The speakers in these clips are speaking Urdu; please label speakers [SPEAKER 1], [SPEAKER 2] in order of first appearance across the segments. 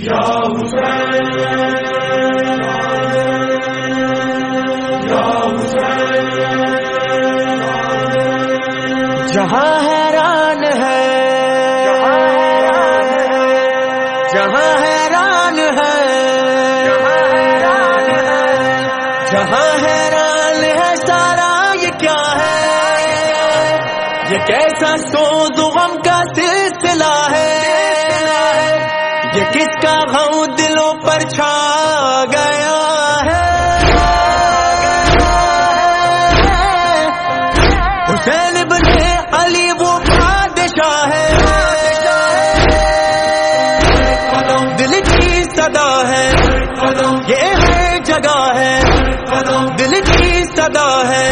[SPEAKER 1] یا حسین یا حسین
[SPEAKER 2] جہاں حیران ہے، جہاں حیران ہے، جہاں حیران ہے، سارا یہ کیا ہے؟ یہ کیسا سوز غم یہ کس کا غم دلوں پر چھا گیا ہے؟ حسین بن علی وہ بادشاہ ہے۔ دل کی صدا ہے۔ یہ ہے جگہ ہے۔ دل کی صدا ہے۔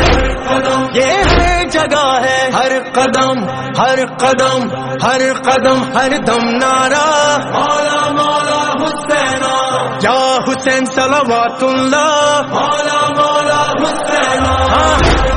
[SPEAKER 2] یہ ہے جگہ ہے۔ ہر قدم ہر قدم ہر قدم ہر دم نارا
[SPEAKER 1] مولا مولا حسین
[SPEAKER 2] یا حسین صلوات اللہ۔
[SPEAKER 1] مولا مولا حسین۔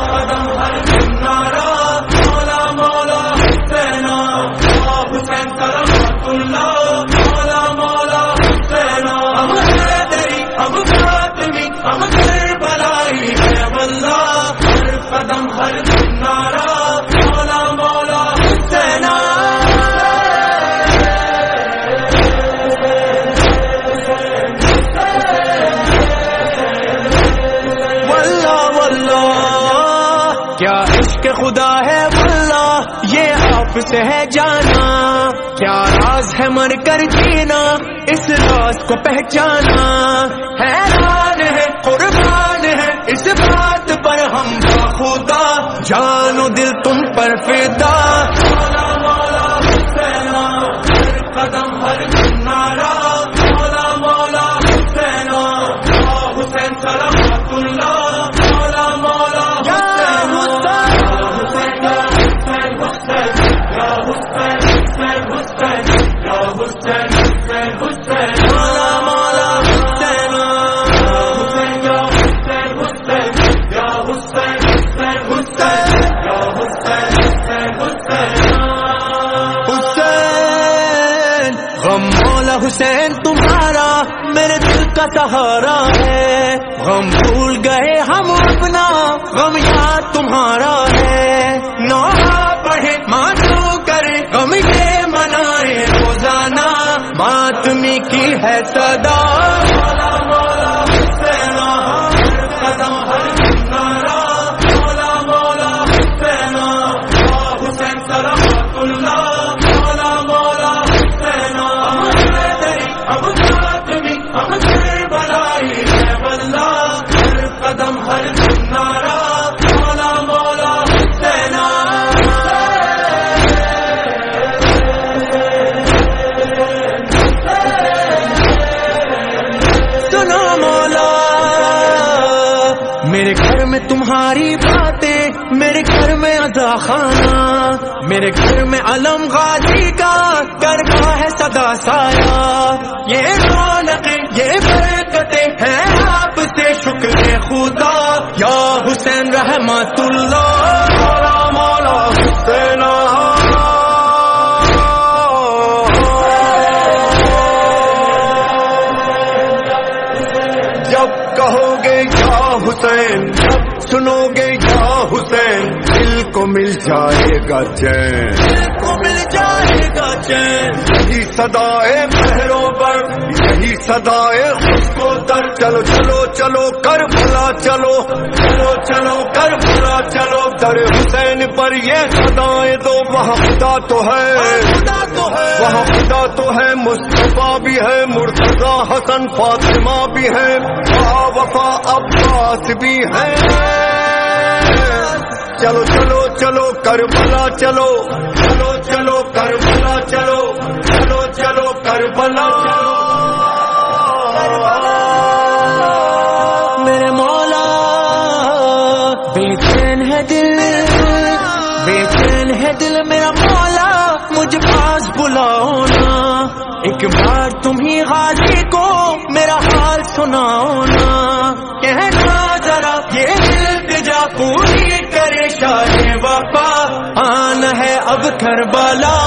[SPEAKER 2] عشق خدا ہے واللہ، یہ آپ سے ہے جانا۔ کیا راز ہے مر کر جینا، اس راز کو پہچانا۔ حیران ہے، قربان ہے، اس بات پر ہم خدا۔ جانو دل تم پر فدا۔ سہارا ہے۔ غم بھول گئے ہم اپنا، غم یاد تمہارا ہے۔ نوحہ پڑھے ماتو کرے غم یہ منائے روزانہ۔ ماتمی کی ہے صدا۔
[SPEAKER 1] مولا
[SPEAKER 2] میں تمہاری باتیں میرے گھر میں ادا خانہ، میرے گھر میں علم غازی کا کرتا ہے صدا سایہ۔ یہ رونقیں یہ برکتیں ہیں آپ سے، شکر خدا یا حسین رحمت اللہ۔ حسین
[SPEAKER 3] سنو گے یا حسین دل کو مل جائے گا چین۔
[SPEAKER 2] کو مل جائے گا چین۔
[SPEAKER 3] یہی سدائے پہروں پر۔ یہی سدائے خود کو در چلو چلو چلو کر بھلا چلو چلو چلو کر بھلا چلو۔ در حسین پر یہ سدائے دو، وہاں خدا تو ہے۔
[SPEAKER 2] تو ہے
[SPEAKER 3] وہاں خدا تو ہے، مصطفیٰ بھی ہے، مرتضی حسن، فاطمہ بھی ہے وفا عباس بھی ہے۔ چلو چلو چلو، کربلا چلو۔ چلو چلو، کربلا چلو۔ چلو چلو، کربلا۔
[SPEAKER 2] میرے بے چین ہے دل بے چین ہے دل میرا مولا، مجھ پاس بلاؤ نا ایک بار تم ہی غازی کو میرا حال سناؤ نا کہنا ذرا یہ التجا پوری کرے شاہ وفا۔ آنا ہے اب کربلا۔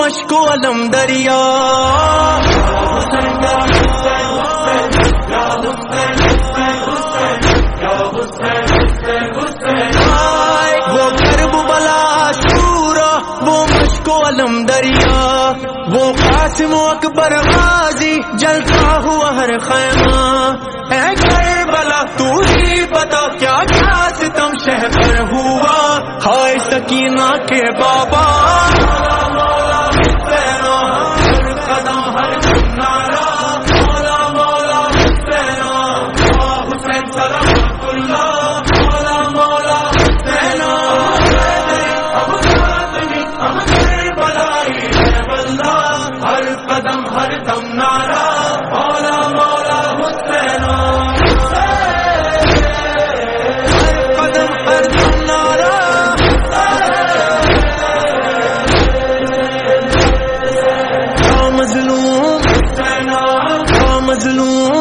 [SPEAKER 2] وہ و علم دریا۔ وہ کرب بلا شورا وہ مشک و علم دریا۔ وہ قاسم و اکبر غازی، جلتا ہوا ہر خیمہ۔ اے کربلا، تو ہی بتا کیا کیا ستم شہ پر ہوا۔ ہائے سکینہ کے بابا۔ ہر دم نارا مولا مولا حسین قدم ہر دم نارا۔ مظلوم مظلوم